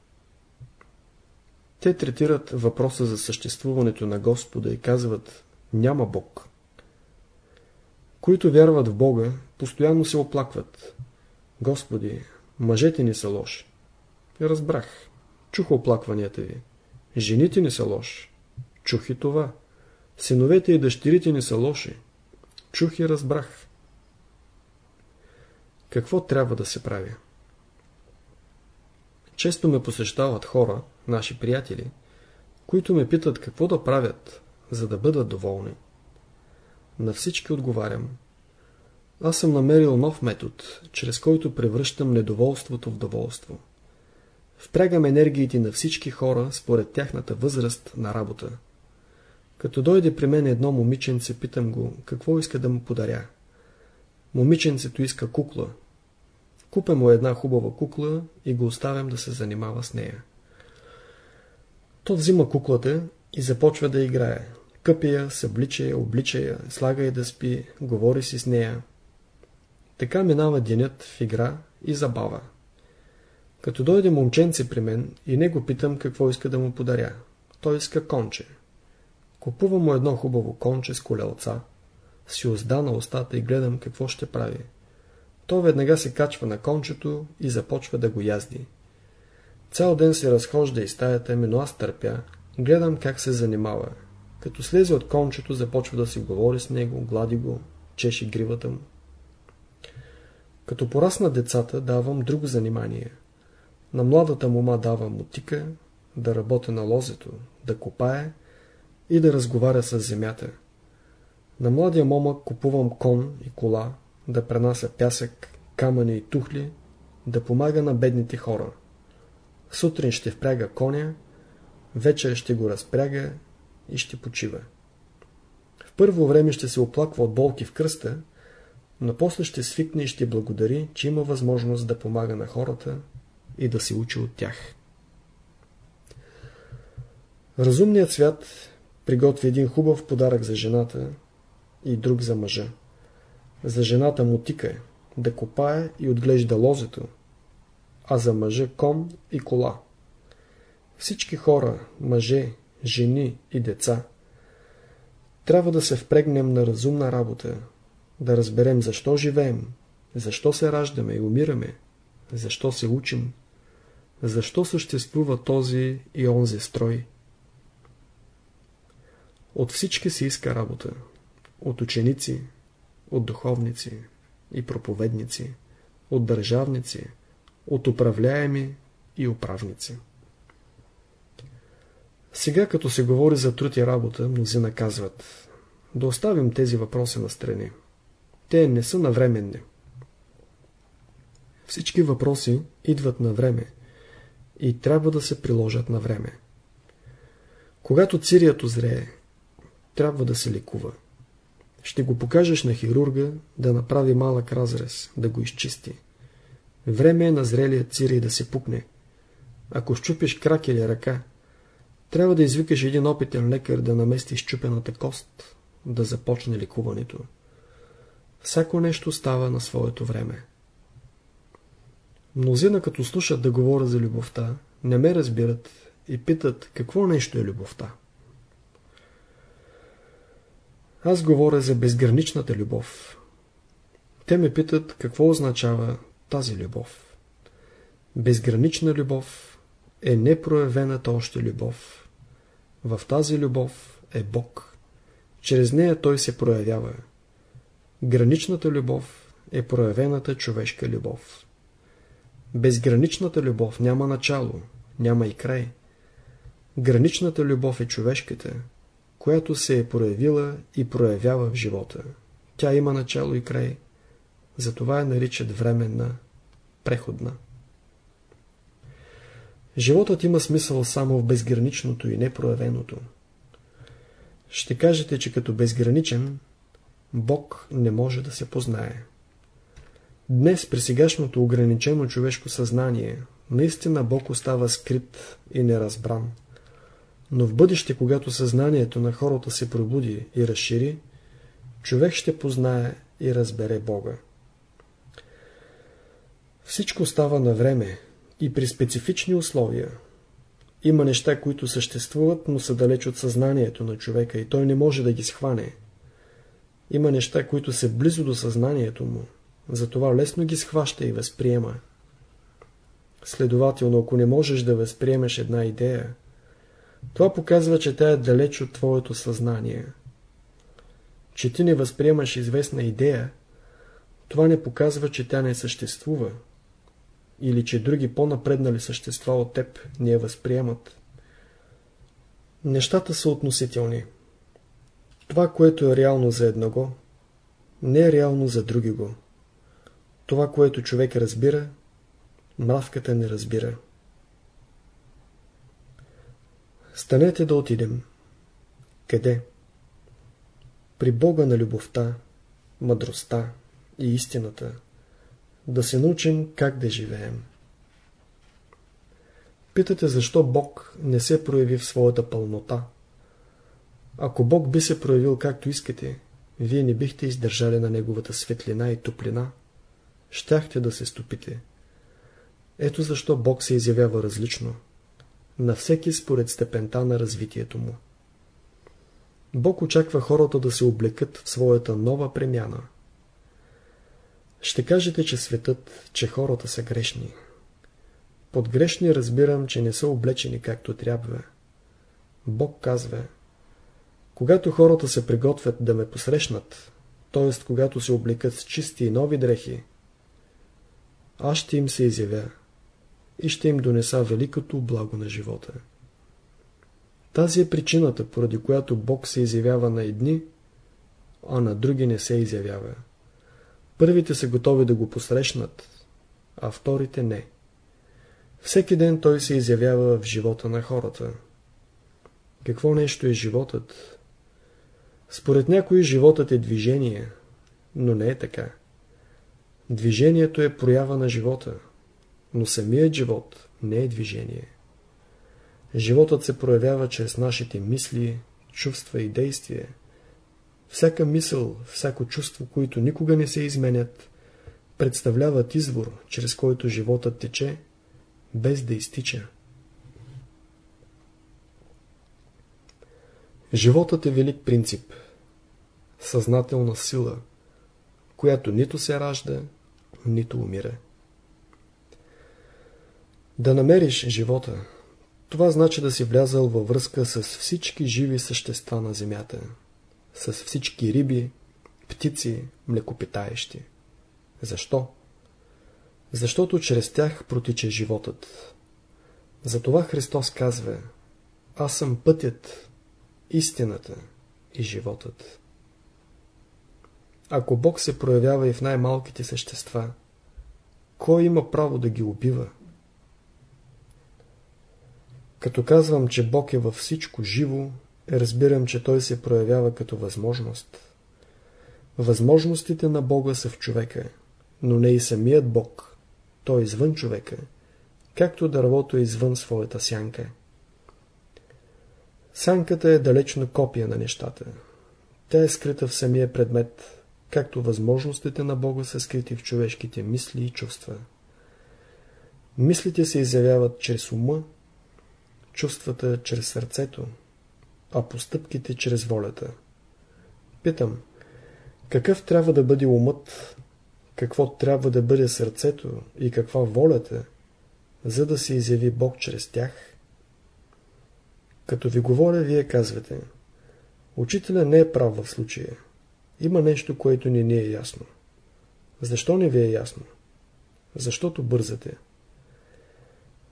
Те третират въпроса за съществуването на Господа и казват няма Бог. Които вярват в Бога, постоянно се оплакват. Господи, мъжете ни са лоши. Разбрах. Чух оплакванията ви. Жените ни са лоши. Чух и това. Синовете и дъщерите ни са лоши. Чух и разбрах. Какво трябва да се прави? Често ме посещават хора, наши приятели, които ме питат какво да правят, за да бъдат доволни. На всички отговарям. Аз съм намерил нов метод, чрез който превръщам недоволството в доволство. Впрягам енергиите на всички хора според тяхната възраст на работа. Като дойде при мен едно момиченце, питам го, какво иска да му подаря. Момиченцето иска кукла. Купя му една хубава кукла и го оставям да се занимава с нея. То взима куклата и започва да играе. Къпи я, съблича я, облича я, слага я да спи, говори си с нея. Така минава денят в игра и забава. Като дойде момченце при мен и него питам какво иска да му подаря. Той иска конче. Купува му едно хубаво конче с колелца. Си озда на устата и гледам какво ще прави. Той веднага се качва на кончето и започва да го язди. Цял ден се разхожда и стаята ми, но аз търпя. Гледам как се занимава. Като слезе от кончето, започва да си говори с него, глади го, чеши гривата му. Като порасна децата, давам друго занимание. На младата мома давам мутика, да работя на лозето, да копае и да разговаря с земята. На младия момък купувам кон и кола, да пренася пясък, камъни и тухли, да помага на бедните хора. Сутрин ще впряга коня, вечер ще го разпряга и ще почива. В първо време ще се оплаква от болки в кръста, но после ще свикне и ще благодари, че има възможност да помага на хората и да се учи от тях. Разумният свят приготви един хубав подарък за жената и друг за мъжа. За жената му тика да копае и отглежда лозето, а за мъжа кон и кола. Всички хора, мъже, жени и деца, трябва да се впрегнем на разумна работа, да разберем защо живеем, защо се раждаме и умираме, защо се учим, защо съществува този и онзи строй. От всички се иска работа. От ученици, от духовници и проповедници, от държавници, от управляеми и управници. Сега, като се говори за труд и работа, мнозина казват да оставим тези въпроси на страни. Те не са навременни. Всички въпроси идват на време и трябва да се приложат на време. Когато цирият озрее, трябва да се лекува. Ще го покажеш на хирурга да направи малък разрез, да го изчисти. Време е на зрелия цирий да се пукне. Ако щупиш крак или ръка, трябва да извикаш един опитен лекар да намести щупената кост, да започне лекуването. Всяко нещо става на своето време. Мнозина като слушат да говоря за любовта, не ме разбират и питат какво нещо е любовта. Аз говоря за безграничната любов. Те ме питат какво означава тази любов. Безгранична любов е непроявената още любов. В тази любов е Бог. Чрез нея Той се проявява. Граничната любов е проявената човешка любов. Безграничната любов няма начало, няма и край. Граничната любов е човешката, която се е проявила и проявява в живота. Тя има начало и край, затова я наричат временна, преходна. Животът има смисъл само в безграничното и непроявеното. Ще кажете, че като безграничен, Бог не може да се познае. Днес при сегашното ограничено човешко съзнание, наистина Бог остава скрит и неразбран. Но в бъдеще, когато съзнанието на хората се пробуди и разшири, човек ще познае и разбере Бога. Всичко става на време и при специфични условия. Има неща, които съществуват, но са далеч от съзнанието на човека и той не може да ги схване. Има неща, които са близо до съзнанието му, затова лесно ги схваща и възприема. Следователно, ако не можеш да възприемеш една идея, това показва, че тя е далеч от твоето съзнание. Че ти не възприемаш известна идея, това не показва, че тя не съществува или че други по-напреднали същества от теб не я възприемат. Нещата са относителни. Това, което е реално за едного, не е реално за другиго. Това, което човек разбира, мравката не разбира. Станете да отидем. Къде? При Бога на любовта, мъдростта и истината. Да се научим как да живеем. Питате защо Бог не се прояви в своята пълнота. Ако Бог би се проявил както искате, вие не бихте издържали на Неговата светлина и топлина. Щяхте да се стопите. Ето защо Бог се изявява различно. На всеки според степента на развитието му. Бог очаква хората да се облекат в своята нова премяна. Ще кажете, че светът, че хората са грешни. Под грешни разбирам, че не са облечени както трябва. Бог казва, когато хората се приготвят да ме посрещнат, т.е. когато се облекат с чисти и нови дрехи, аз ще им се изявя и ще им донеса великото благо на живота. Тази е причината, поради която Бог се изявява на едни, а на други не се изявява. Първите са готови да го посрещнат, а вторите не. Всеки ден той се изявява в живота на хората. Какво нещо е животът? Според някои животът е движение, но не е така. Движението е проява на живота, но самият живот не е движение. Животът се проявява чрез нашите мисли, чувства и действия. Всяка мисъл, всяко чувство, които никога не се изменят, представляват извор, чрез който животът тече, без да изтича. Животът е велик принцип, съзнателна сила, която нито се ражда, нито умира. Да намериш живота, това значи да си влязал във връзка с всички живи същества на земята, с всички риби, птици, млекопитаещи. Защо? Защото чрез тях протича животът. Затова Христос казва Аз съм пътят, истината и животът. Ако Бог се проявява и в най-малките същества, кой има право да ги убива? Като казвам, че Бог е във всичко живо, разбирам, че Той се проявява като възможност. Възможностите на Бога са в човека, но не и самият Бог. Той е извън човека, както дървото е извън своята сянка. Сянката е далечно копия на нещата. Тя е скрита в самия предмет, както възможностите на Бога са скрити в човешките мисли и чувства. Мислите се изявяват чрез ума, чувствата чрез сърцето, а постъпките чрез волята. Питам, какъв трябва да бъде умът, какво трябва да бъде сърцето и каква волята, за да се изяви Бог чрез тях? Като ви говоря, вие казвате, учителя не е прав в случая. Има нещо, което не ни е ясно. Защо не ви е ясно? Защото бързате.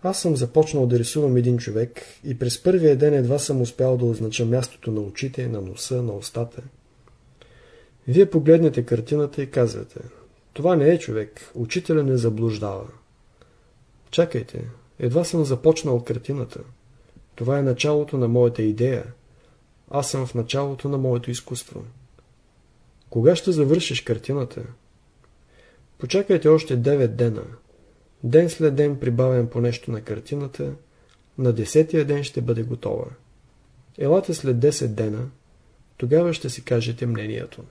Аз съм започнал да рисувам един човек и през първия ден едва съм успял да означа мястото на очите, на носа, на устата. Вие погледнете картината и казвате, това не е човек, учителя не заблуждава. Чакайте, едва съм започнал картината. Това е началото на моята идея. Аз съм в началото на моето изкуство. Кога ще завършиш картината? Почакайте още 9 дена. Ден след ден прибавям по нещо на картината. На десетия ден ще бъде готова. Елате след 10 дена. Тогава ще си кажете мнението.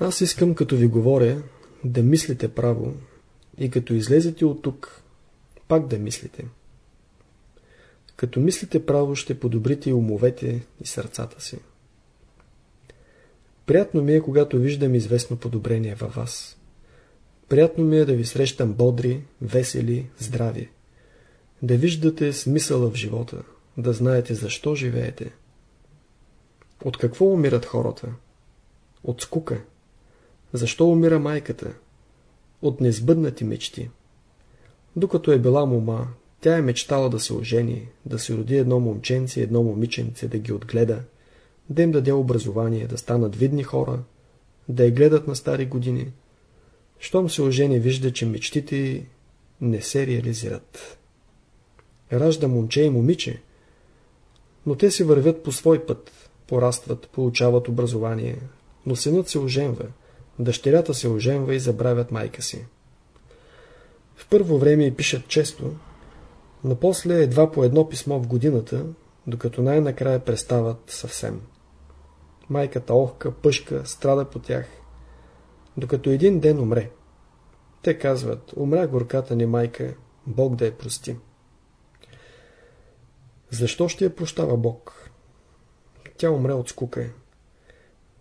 Аз искам, като ви говоря, да мислите право и като излезете от тук, пак да мислите. Като мислите право, ще подобрите и умовете и сърцата си. Приятно ми е, когато виждам известно подобрение във вас. Приятно ми е да ви срещам бодри, весели, здрави. Да виждате смисъла в живота, да знаете защо живеете. От какво умират хората? От скука. Защо умира майката? От незбъднати мечти. Докато е била мома, тя е мечтала да се ожени, да се роди едно момченце едно момиченце, да ги отгледа, да им даде образование, да станат видни хора, да я гледат на стари години. Щом се ожени, вижда, че мечтите не се реализират. Ражда момче и момиче, но те си вървят по свой път, порастват, получават образование, но синът се оженва, дъщерята се оженва и забравят майка си. В първо време и пишат често, но после едва по едно писмо в годината, докато най-накрая престават съвсем. Майката охка, пъшка, страда по тях, докато един ден умре. Те казват, умря горката ни майка, Бог да я прости. Защо ще я прощава Бог? Тя умре от скука.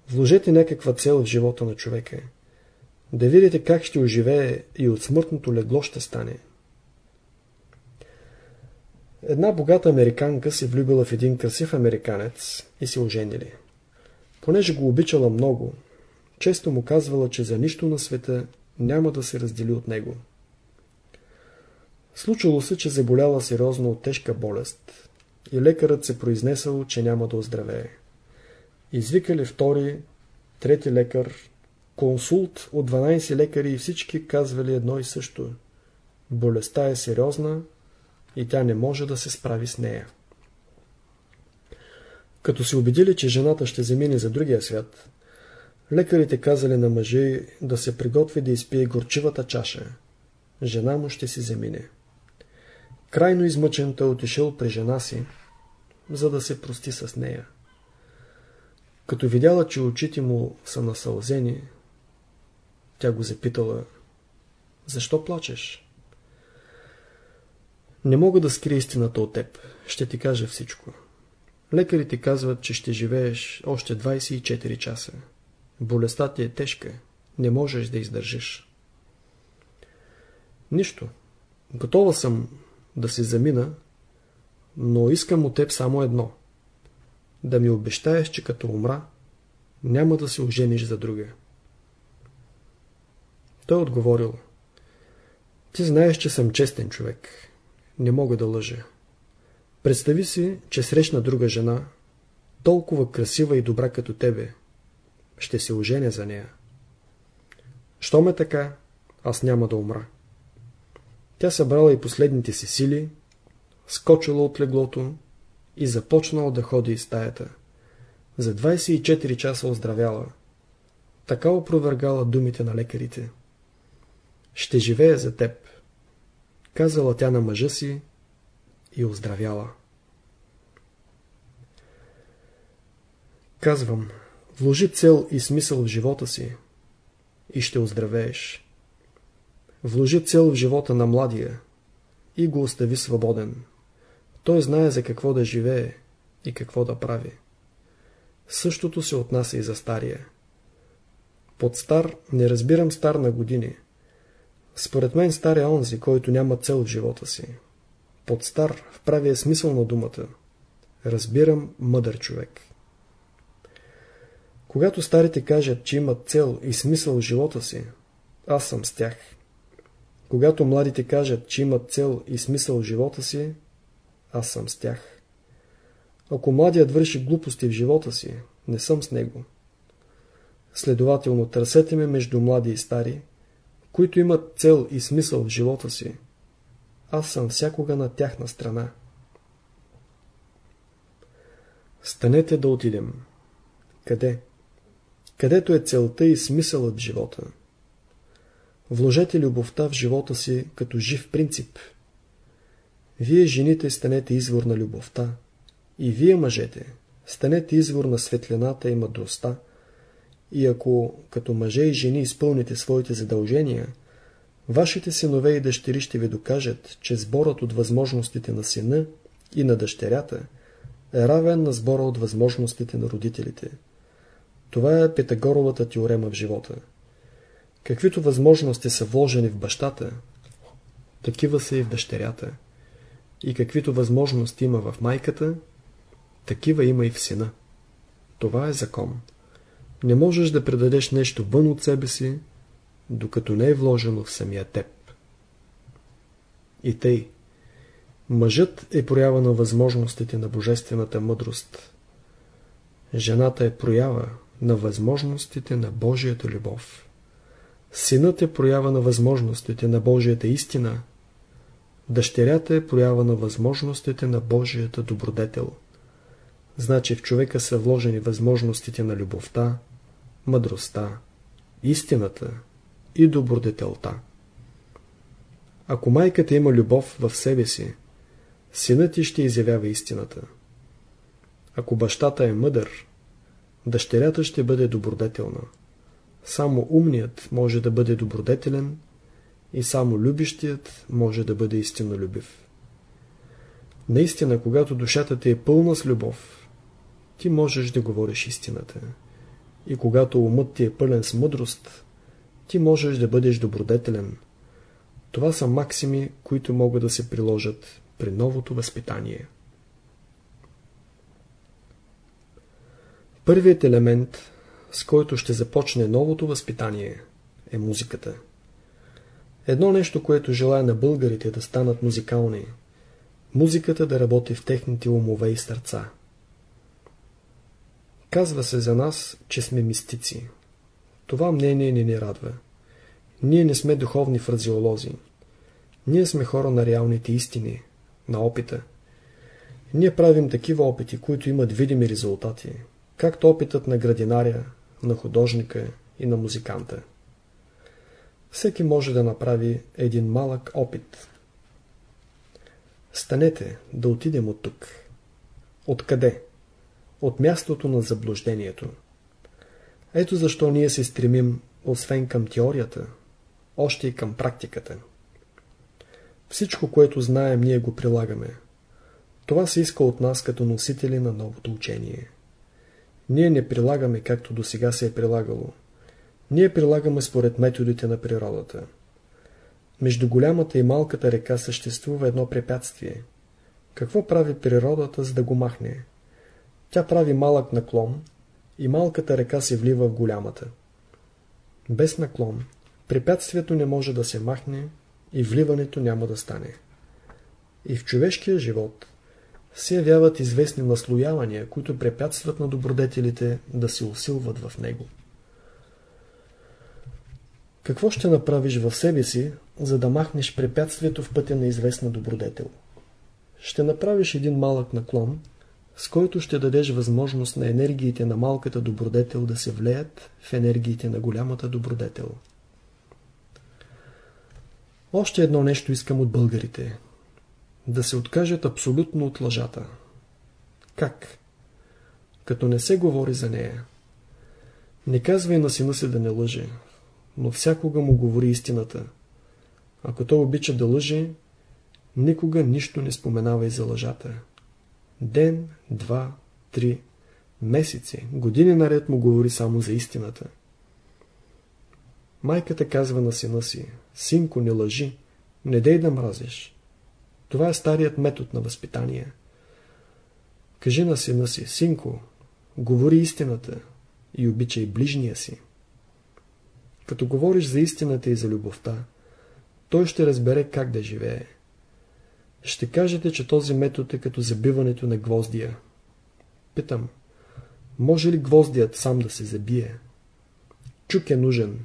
Вложете някаква цел в живота на човека. Да видите как ще оживее и от смъртното легло ще стане. Една богата американка се влюбила в един красив американец и се оженили. Понеже го обичала много, често му казвала, че за нищо на света няма да се раздели от него. Случило се, че заболяла сериозно от тежка болест и лекарът се произнесъл, че няма да оздравее. Извикали втори, трети лекар, консулт от 12 лекари и всички казвали едно и също. Болестта е сериозна и тя не може да се справи с нея. Като се убедили, че жената ще замине за другия свят, лекарите казали на мъжа да се приготви да изпие горчивата чаша. Жена му ще си замине. Крайно измъчен той отишъл при жена си, за да се прости с нея. Като видяла, че очите му са насълзени, тя го запитала, защо плачеш? Не мога да скрия истината от теб. Ще ти кажа всичко. Лекарите казват, че ще живееш още 24 часа. Болестта ти е тежка. Не можеш да издържиш. Нищо. Готова съм да се замина, но искам от теб само едно. Да ми обещаеш, че като умра, няма да се ожениш за друга. Той отговорил. Ти знаеш, че съм честен човек. Не мога да лъжа. Представи си, че срещна друга жена, толкова красива и добра като тебе. Ще се оженя за нея. Що ме така, аз няма да умра. Тя събрала и последните си сили, скочила от леглото и започнала да ходи из стаята. За 24 часа оздравяла. Така опровергала думите на лекарите. Ще живея за теб. Казала тя на мъжа си и оздравяла. Казвам, вложи цел и смисъл в живота си и ще оздравееш. Вложи цел в живота на младия и го остави свободен. Той знае за какво да живее и какво да прави. Същото се отнася и за стария. Под стар не разбирам стар на години. Според мен стар е онзи, който няма цел в живота си. Под стар в правия смисъл на думата. Разбирам мъдър човек. Когато старите кажат, че имат цел и смисъл в живота си, аз съм с тях. Когато младите кажат, че имат цел и смисъл в живота си, аз съм с тях. Ако младият върши глупости в живота си, не съм с него. Следователно, търсете ме между млади и стари, които имат цел и смисъл в живота си. Аз съм всякога на тяхна страна. Станете да отидем. Къде? Където е целта и смисълът в живота. Вложете любовта в живота си като жив принцип. Вие, жените, станете извор на любовта. И вие, мъжете, станете извор на светлината и мъдростта. И ако като мъже и жени изпълните своите задължения, вашите синове и дъщери ще ви докажат, че сборът от възможностите на сина и на дъщерята е равен на сбора от възможностите на родителите. Това е Питагоровата теорема в живота. Каквито възможности са вложени в бащата, такива са и в дъщерята. И каквито възможности има в майката, такива има и в сина. Това е закон. Не можеш да предадеш нещо вън от себе си, докато не е вложено в самия теб. И тъй. Мъжът е проява на възможностите на божествената мъдрост. Жената е проява на възможностите на Божията любов. Синът е проява на възможностите на Божията истина. Дъщерята е проява на възможностите на Божията добродетел. Значи в човека са вложени възможностите на любовта, мъдростта, истината и добродетелта. Ако майката има любов в себе си, синът ти ще изявява истината. Ако бащата е мъдър, дъщерята ще бъде добродетелна. Само умният може да бъде добродетелен и само любещият може да бъде истинолюбив. Наистина, когато душата ти е пълна с любов, ти можеш да говориш истината. И когато умът ти е пълен с мъдрост, ти можеш да бъдеш добродетелен. Това са максими, които могат да се приложат при новото възпитание. Първият елемент, с който ще започне новото възпитание, е музиката. Едно нещо, което желая на българите да станат музикални, музиката да работи в техните умове и сърца. Казва се за нас, че сме мистици. Това мнение не ни радва. Ние не сме духовни фразеолози. Ние сме хора на реалните истини, на опита. Ние правим такива опити, които имат видими резултати, както опитът на градинаря, на художника и на музиканта. Всеки може да направи един малък опит. Станете да отидем от тук. Откъде? От мястото на заблуждението. Ето защо ние се стремим, освен към теорията, още и към практиката. Всичко, което знаем, ние го прилагаме. Това се иска от нас като носители на новото учение. Ние не прилагаме както до сега се е прилагало. Ние прилагаме според методите на природата. Между голямата и малката река съществува едно препятствие. Какво прави природата, за да го махне? Тя прави малък наклон и малката река се влива в голямата. Без наклон препятствието не може да се махне и вливането няма да стане. И в човешкия живот се явяват известни наслоявания, които препятстват на добродетелите да се усилват в него. Какво ще направиш в себе си, за да махнеш препятствието в пътя на известна добродетел? Ще направиш един малък наклон, с който ще дадеш възможност на енергиите на малката добродетел да се влеят в енергиите на голямата добродетел. Още едно нещо искам от българите. Да се откажат абсолютно от лъжата. Как? Като не се говори за нея. Не казвай на сина си да не лъже, но всякога му говори истината. Ако той обича да лъже, никога нищо не споменавай за лъжата. Ден, два, три, месеци, години наред му говори само за истината. Майката казва на сина си, синко, не лъжи, не дей да мразиш. Това е старият метод на възпитание. Кажи на сина си, синко, говори истината и обичай ближния си. Като говориш за истината и за любовта, той ще разбере как да живее. Ще кажете, че този метод е като забиването на гвоздия. Питам, може ли гвоздият сам да се забие? Чук е нужен.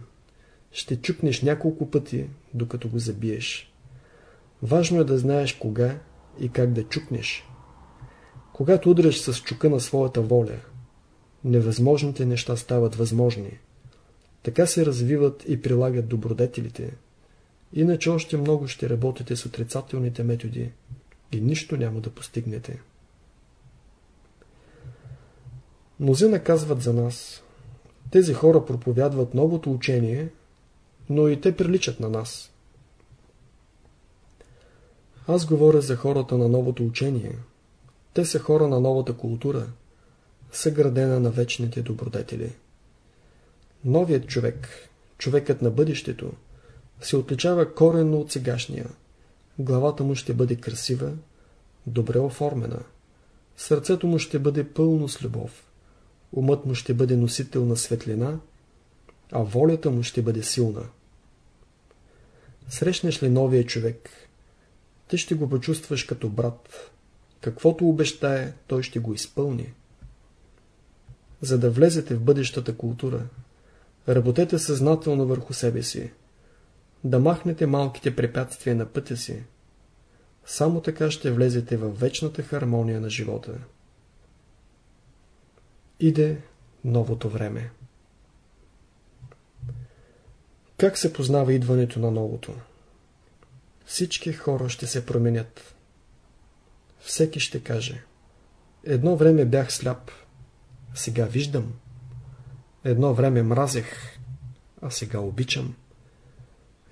Ще чукнеш няколко пъти, докато го забиеш. Важно е да знаеш кога и как да чукнеш. Когато удреш с чука на своята воля, невъзможните неща стават възможни. Така се развиват и прилагат добродетелите. Иначе още много ще работите с отрицателните методи и нищо няма да постигнете. Мнози наказват за нас. Тези хора проповядват новото учение, но и те приличат на нас. Аз говоря за хората на новото учение. Те са хора на новата култура, съградена на вечните добродетели. Новият човек, човекът на бъдещето, се отличава коренно от сегашния. Главата му ще бъде красива, добре оформена. Сърцето му ще бъде пълно с любов. Умът му ще бъде носител на светлина, а волята му ще бъде силна. Срещнеш ли новия човек, ти ще го почувстваш като брат. Каквото обещае, той ще го изпълни. За да влезете в бъдещата култура, работете съзнателно върху себе си. Да махнете малките препятствия на пътя си. Само така ще влезете в вечната хармония на живота. Иде новото време. Как се познава идването на новото? Всички хора ще се променят. Всеки ще каже Едно време бях сляп, сега виждам. Едно време мразех, а сега обичам.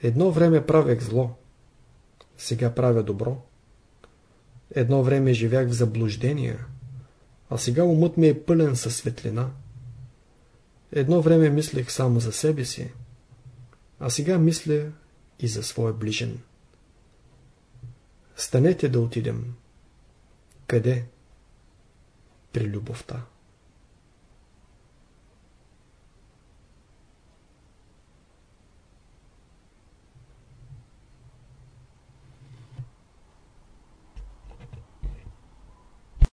Едно време правех зло, сега правя добро. Едно време живях в заблуждения, а сега умът ми е пълен със светлина. Едно време мислех само за себе си, а сега мисля и за своя ближен. Станете да отидем. Къде? При любовта.